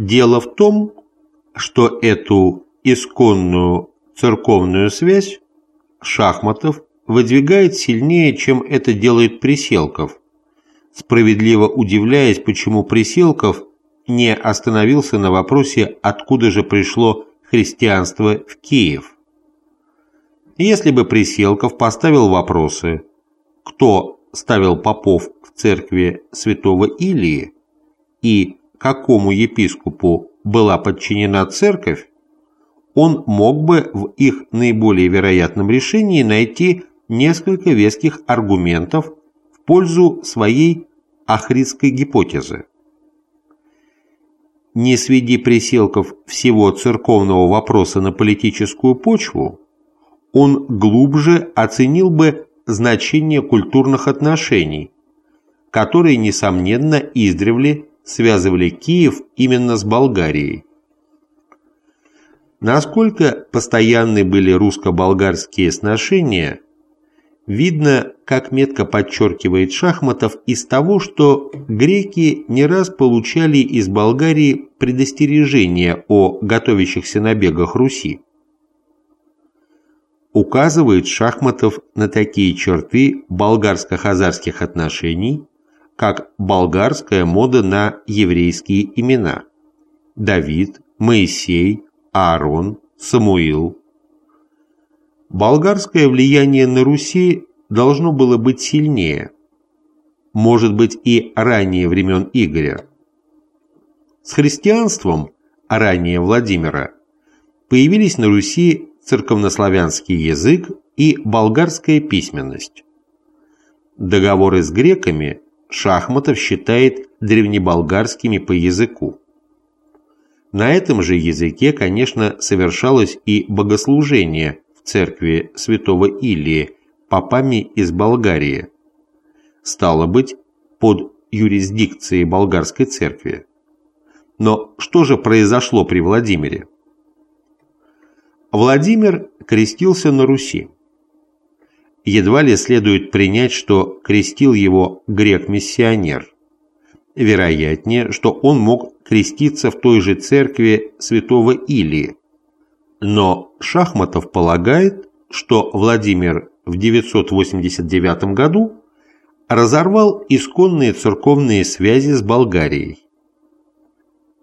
Дело в том, что эту исконную церковную связь Шахматов выдвигает сильнее, чем это делает Приселков, справедливо удивляясь, почему Приселков не остановился на вопросе, откуда же пришло христианство в Киев. Если бы Приселков поставил вопросы, кто ставил попов в церкви святого Илии и какому епископу была подчинена церковь, он мог бы в их наиболее вероятном решении найти несколько веских аргументов в пользу своей ахридской гипотезы. Не сведи приселков всего церковного вопроса на политическую почву, он глубже оценил бы значение культурных отношений, которые, несомненно, издревле связывали Киев именно с Болгарией. Насколько постоянны были русско-болгарские сношения, видно, как метко подчеркивает Шахматов, из того, что греки не раз получали из Болгарии предостережения о готовящихся набегах Руси. Указывает Шахматов на такие черты болгарско-хазарских отношений, как болгарская мода на еврейские имена – Давид, Моисей, Аарон, Самуил. Болгарское влияние на Руси должно было быть сильнее, может быть и ранее времен Игоря. С христианством, ранее Владимира, появились на Руси церковнославянский язык и болгарская письменность. Договоры с греками Шахматов считает древнеболгарскими по языку. На этом же языке, конечно, совершалось и богослужение в церкви святого Илии попами из Болгарии. Стало быть, под юрисдикцией болгарской церкви. Но что же произошло при Владимире? Владимир крестился на Руси едва ли следует принять, что крестил его грек-миссионер. Вероятнее, что он мог креститься в той же церкви святого Илии. Но Шахматов полагает, что Владимир в 989 году разорвал исконные церковные связи с Болгарией.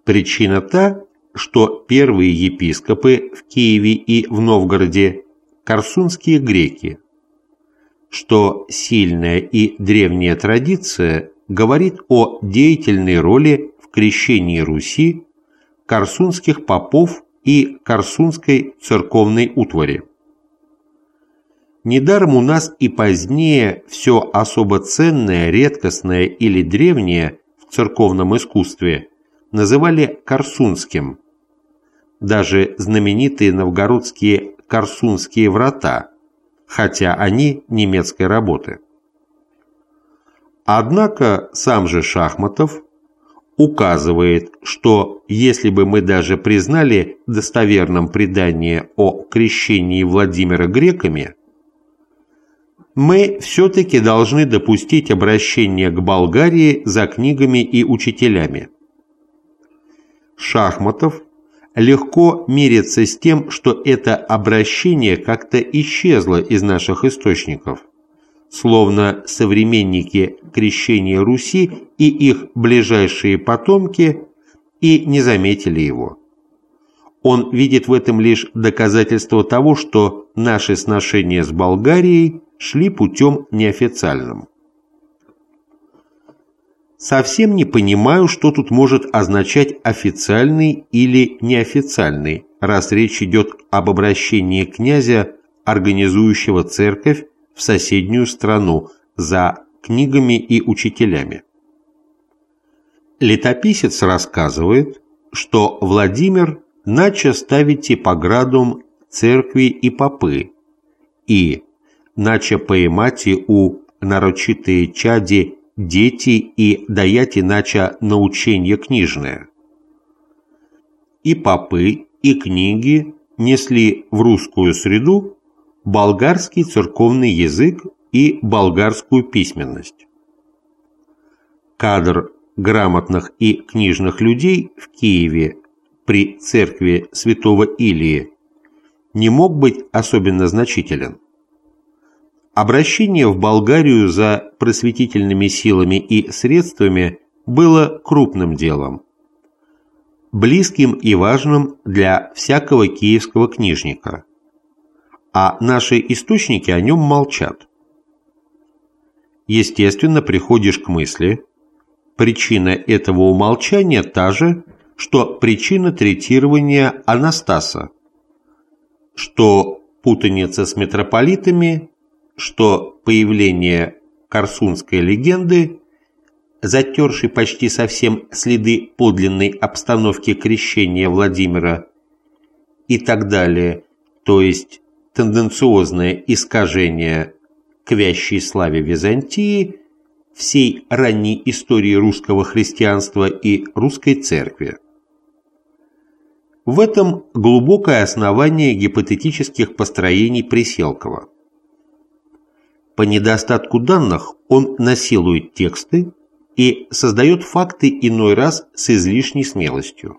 Причина та, что первые епископы в Киеве и в Новгороде – корсунские греки – что сильная и древняя традиция говорит о деятельной роли в крещении Руси корсунских попов и корсунской церковной утвари. Недаром у нас и позднее все особо ценное, редкостное или древнее в церковном искусстве называли корсунским. Даже знаменитые новгородские корсунские врата – хотя они немецкой работы. Однако сам же Шахматов указывает, что если бы мы даже признали достоверным предание о крещении Владимира греками, мы все-таки должны допустить обращение к Болгарии за книгами и учителями. Шахматов легко мириться с тем, что это обращение как-то исчезло из наших источников, словно современники крещения Руси и их ближайшие потомки и не заметили его. Он видит в этом лишь доказательство того, что наши сношения с Болгарией шли путем неофициальным. Совсем не понимаю, что тут может означать официальный или неофициальный, раз речь идет об обращении князя, организующего церковь в соседнюю страну за книгами и учителями. Летописец рассказывает, что Владимир начал ставить типоградум церкви и попы, и начал поймать у нарочитые чади дети и даять иначе научение книжное. И попы, и книги несли в русскую среду болгарский церковный язык и болгарскую письменность. Кадр грамотных и книжных людей в Киеве при церкви святого Илии не мог быть особенно значителен. Обращение в Болгарию за просветительными силами и средствами было крупным делом, близким и важным для всякого киевского книжника, а наши источники о нем молчат. Естественно, приходишь к мысли, причина этого умолчания та же, что причина третирования Анастаса, что путаница с митрополитами, что появление корсунской легенды, затершей почти совсем следы подлинной обстановки крещения Владимира и так далее, то есть тенденциозное искажение к вящей славе Византии всей ранней истории русского христианства и русской церкви. В этом глубокое основание гипотетических построений Приселкова. По недостатку данных он насилует тексты и создает факты иной раз с излишней смелостью.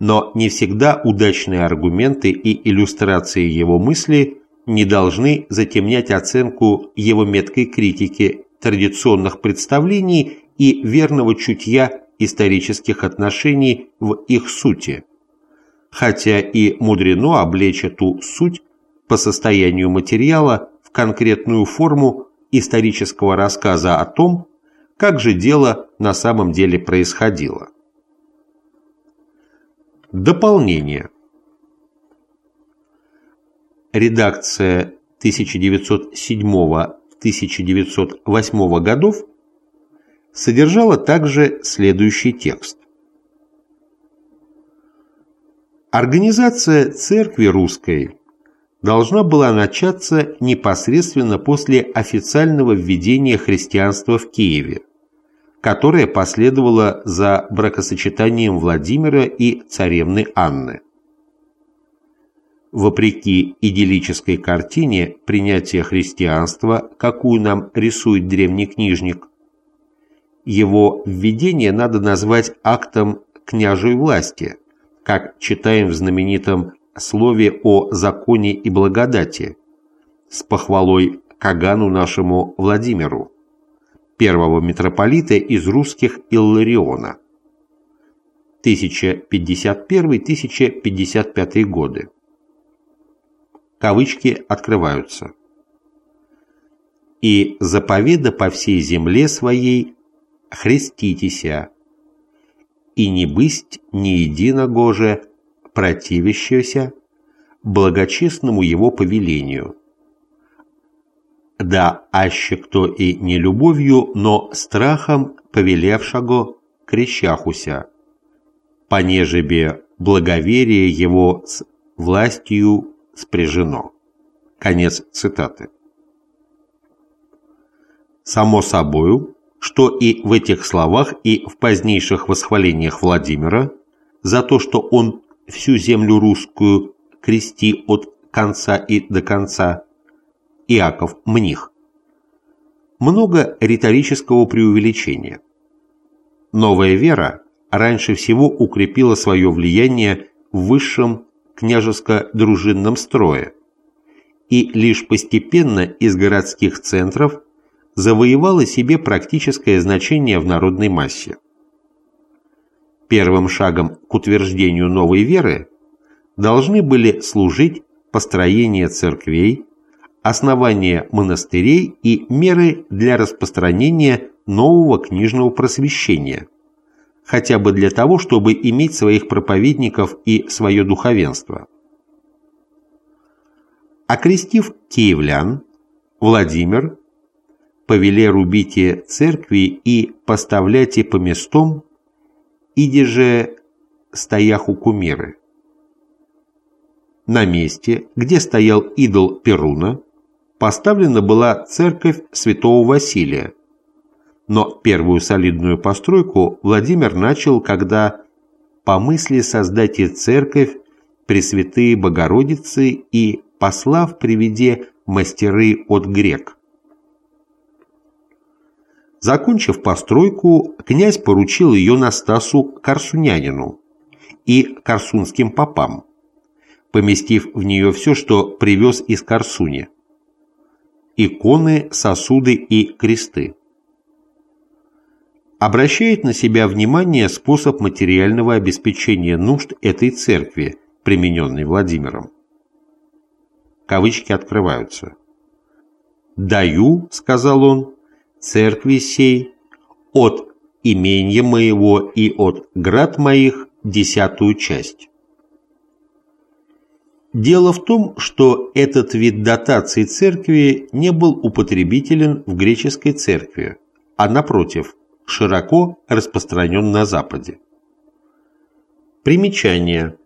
Но не всегда удачные аргументы и иллюстрации его мысли не должны затемнять оценку его меткой критики традиционных представлений и верного чутья исторических отношений в их сути, хотя и мудрено облечь эту суть по состоянию материала конкретную форму исторического рассказа о том, как же дело на самом деле происходило. Дополнение. Редакция 1907-1908 годов содержала также следующий текст. Организация церкви русской должна была начаться непосредственно после официального введения христианства в Киеве, которое последовало за бракосочетанием Владимира и царевны Анны. Вопреки идиллической картине принятия христианства, какую нам рисует древний книжник, его введение надо назвать актом княжей власти, как читаем в знаменитом слове о законе и благодати с похвалой Кагану нашему Владимиру, первого митрополита из русских Иллариона, 1051-1055 годы. Кавычки открываются. «И заповеда по всей земле своей хреститеся, и не бысть ни единого же противящегося благочестному его повелению. Да, аще кто и не любовью, но страхом повелевшего крещахуся, понежебе благоверие его с властью спряжено. Конец цитаты. Само собою, что и в этих словах, и в позднейших восхвалениях Владимира за то, что он всю землю русскую крести от конца и до конца, Иаков Мних. Много риторического преувеличения. Новая вера раньше всего укрепила свое влияние в высшем княжеско-дружинном строе, и лишь постепенно из городских центров завоевала себе практическое значение в народной массе. Первым шагом к утверждению новой веры должны были служить построение церквей, основание монастырей и меры для распространения нового книжного просвещения, хотя бы для того, чтобы иметь своих проповедников и свое духовенство. Окрестив киевлян, Владимир повеле рубите церкви и поставляйте по местам, иди же стояху кумиры. На месте, где стоял идол Перуна, поставлена была церковь святого Василия, но первую солидную постройку Владимир начал, когда по мысли создать церковь Пресвятые Богородицы и послав приведе мастеры от грек. Закончив постройку, князь поручил ее Настасу Корсунянину и корсунским попам, поместив в нее все, что привез из Корсуни – иконы, сосуды и кресты. Обращает на себя внимание способ материального обеспечения нужд этой церкви, примененной Владимиром. Кавычки открываются. «Даю, — сказал он, — церкви сей от имения моего и от град моих десятую часть». Дело в том, что этот вид дотации церкви не был употребителен в греческой церкви, а напротив, широко распространен на Западе. Примечание.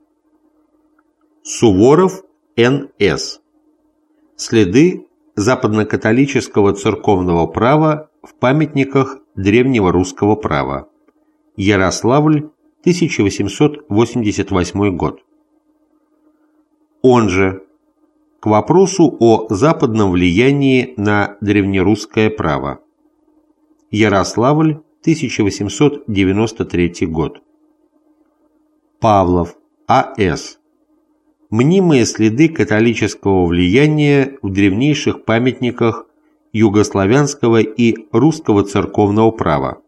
Суворов Н.С. Следы западнокатолического церковного права в памятниках древнего русского права. Ярославль, 1888 год. Он же к вопросу о западном влиянии на древнерусское право. Ярославль, 1893 год. Павлов, А.С. Мнимые следы католического влияния в древнейших памятниках югославянского и русского церковного права.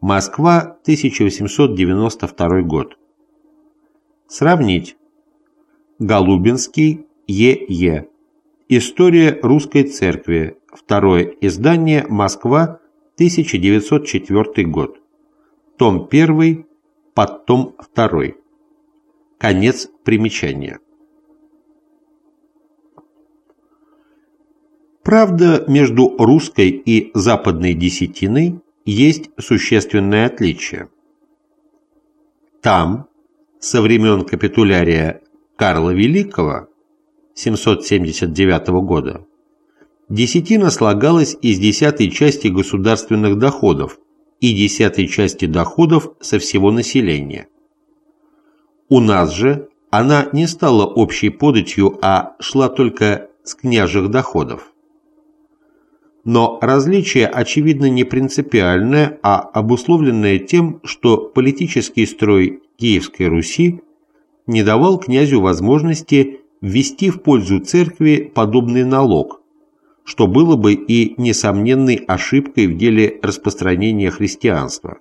Москва, 1892 год. Сравнить. Голубинский, Е.Е. История русской церкви. Второе издание. Москва, 1904 год. Том 1, подтом 2. Конец примечания. Правда, между русской и западной десятиной есть существенное отличие. Там, со времен капитулярия Карла Великого 779 года, Десятина слагалась из десятой части государственных доходов и десятой части доходов со всего населения. У нас же она не стала общей податью, а шла только с княжих доходов. Но различие, очевидно, не принципиальное, а обусловленное тем, что политический строй Киевской Руси не давал князю возможности ввести в пользу церкви подобный налог – что было бы и несомненной ошибкой в деле распространения христианства.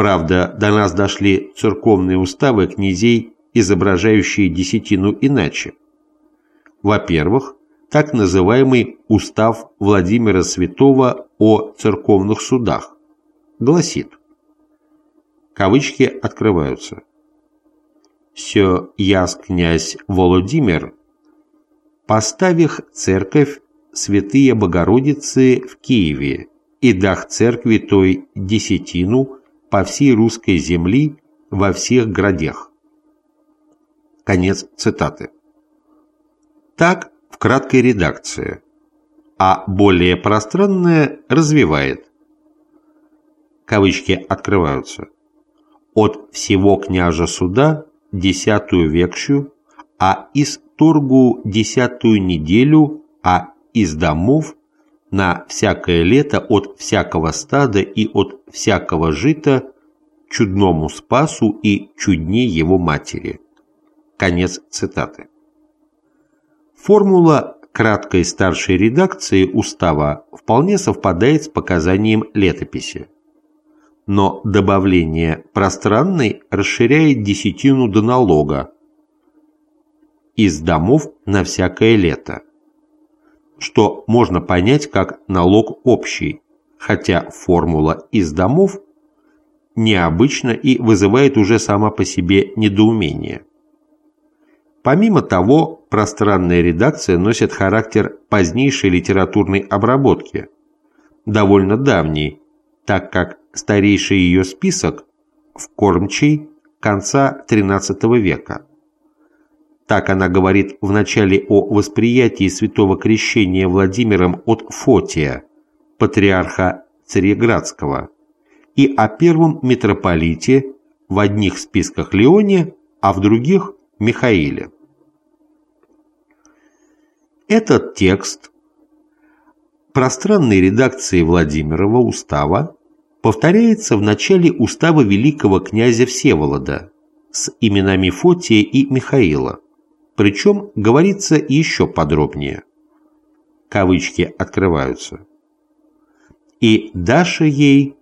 Правда, до нас дошли церковные уставы князей, изображающие десятину иначе. Во-первых, так называемый Устав Владимира Святого о церковных судах гласит, кавычки открываются, «Все яс князь Володимир поставих церковь Святые Богородицы в Киеве и дах церкви той десятину по всей русской земли во всех градях. Конец цитаты. Так в краткой редакции, а более пространное развивает. Кавычки открываются. От всего княжа суда десятую векщу, а из торгу десятую неделю, а из домов на всякое лето от всякого стада и от всякого жита чудному спасу и чудне его матери. Конец цитаты. Формула краткой старшей редакции устава вполне совпадает с показанием летописи. Но добавление пространной расширяет десятину до налога, из домов на всякое лето, что можно понять как налог общий, хотя формула «из домов» необычна и вызывает уже сама по себе недоумение. Помимо того, пространная редакция носит характер позднейшей литературной обработки, довольно давней, так как старейший ее список в кормчий конца XIII века. Так она говорит в начале о восприятии святого крещения Владимиром от Фотия, патриарха Цареградского, и о первом митрополите в одних списках Леоне, а в других – Михаиле. Этот текст пространной редакции Владимирова устава повторяется в начале устава великого князя Всеволода с именами Фотия и Михаила, причем говорится еще подробнее. Кавычки открываются. «И Даша ей,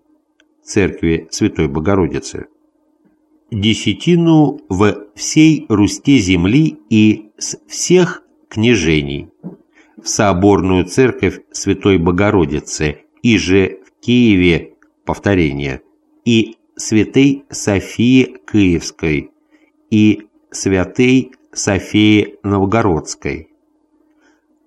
церкви Святой Богородицы, десятину в всей Русте земли и с всех княжений, в соборную церковь Святой Богородицы, и же в Киеве повторение, и Святой Софии Киевской, и Святой Софии Новгородской.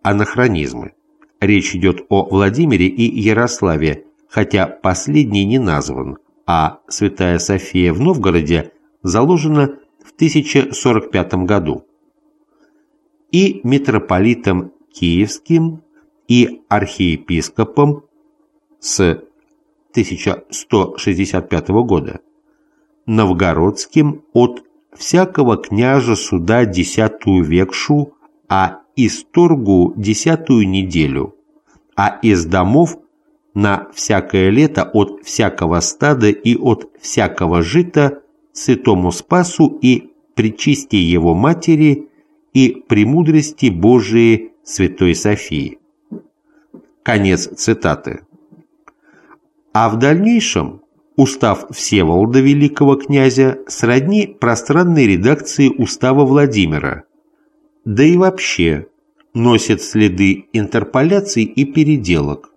Анахронизмы. Речь идет о Владимире и Ярославе, хотя последний не назван, а Святая София в Новгороде заложена в 1045 году. И митрополитом Киевским, и архиепископом с 1165 года, новгородским от всякого княжа суда десятую векшу, а исторгу десятую неделю, а из домов на всякое лето от всякого стада и от всякого жита святому Спасу и причисти его матери и премудрости Божией Святой Софии. Конец цитаты. А в дальнейшем устав Всеволода Великого князя сродни пространной редакции устава Владимира, да и вообще носит следы интерполяций и переделок.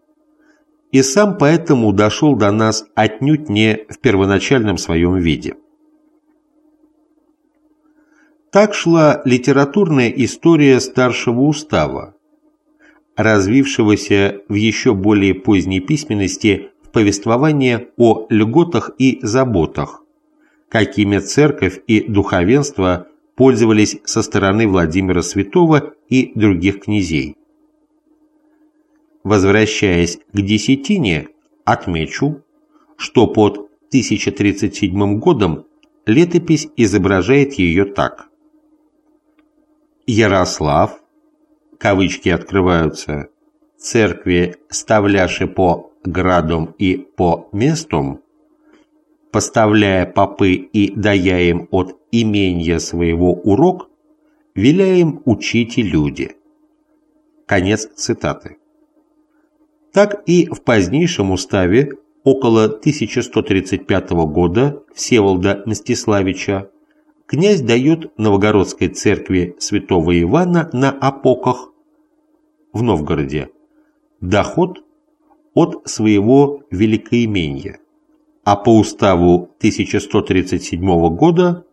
И сам поэтому дошел до нас отнюдь не в первоначальном своем виде. Так шла литературная история старшего устава, развившегося в еще более поздней письменности повествование о льготах и заботах, какими церковь и духовенство пользовались со стороны Владимира Святого и других князей. Возвращаясь к десятине, отмечу, что под 1037 годом летопись изображает ее так. Ярослав, кавычки открываются, церкви ставляши по градом и по местам, поставляя попы и дая им от имения своего урок, веля им учите люди. Конец цитаты. Так и в позднейшем уставе около 1135 года Всеволода Мстиславича князь дает Новгородской церкви святого Ивана на опоках в Новгороде доход от своего великоимения, а по уставу 1137 года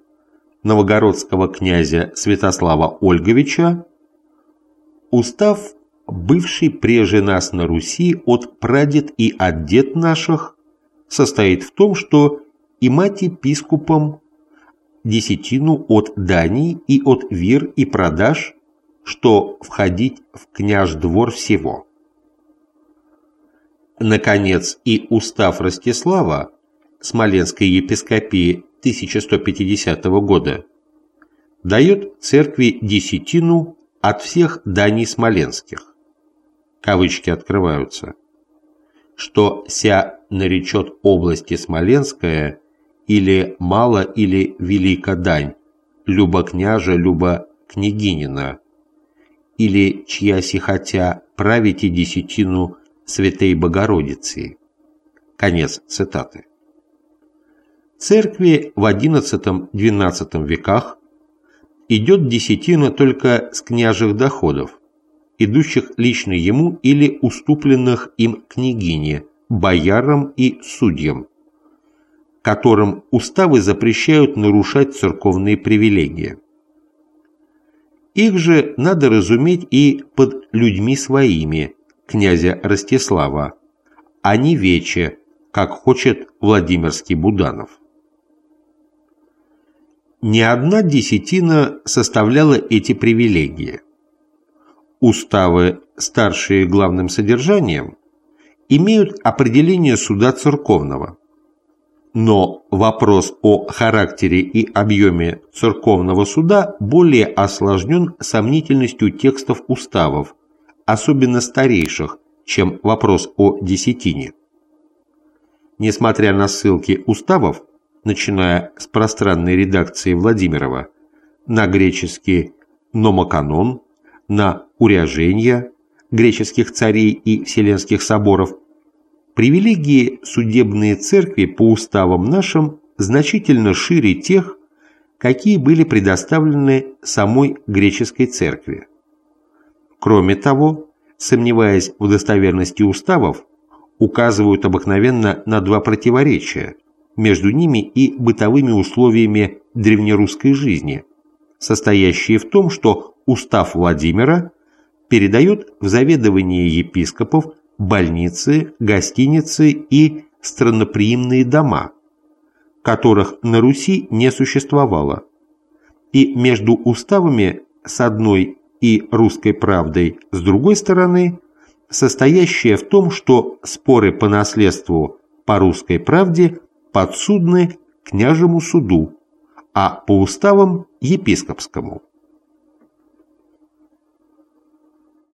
новогородского князя Святослава Ольговича устав, бывший преже нас на Руси от прадед и от дед наших, состоит в том, что и мать епископам десятину от Дании и от вир и продаж, что входить в княж двор всего. Наконец, и устав Ростислава Смоленской епископии 1150 года дает церкви десятину от всех даний смоленских. Кавычки открываются. Что ся наречет области Смоленская или мало или велика дань, люба княжа, люба княгинина, или чья сихотя правите десятину Святой Богородицы. Конец цитаты. Церкви в XI-XII веках идет десятина только с княжих доходов, идущих лично ему или уступленных им княгине, боярам и судьям, которым уставы запрещают нарушать церковные привилегии. Их же надо разуметь и под людьми своими, князя Ростислава, а не вече, как хочет Владимирский Буданов. Ни одна десятина составляла эти привилегии. Уставы, старшие главным содержанием, имеют определение суда церковного. Но вопрос о характере и объеме церковного суда более осложнен сомнительностью текстов уставов, особенно старейших, чем вопрос о десятине. Несмотря на ссылки уставов, начиная с пространной редакции Владимирова, на греческий номоканон, на уряжения греческих царей и вселенских соборов, привилегии судебные церкви по уставам нашим значительно шире тех, какие были предоставлены самой греческой церкви. Кроме того, сомневаясь в достоверности уставов, указывают обыкновенно на два противоречия между ними и бытовыми условиями древнерусской жизни, состоящие в том, что устав Владимира передает в заведование епископов больницы, гостиницы и странноприимные дома, которых на Руси не существовало, и между уставами с одной и русской правдой с другой стороны, состоящая в том, что споры по наследству по русской правде подсудны княжему суду, а по уставам епископскому.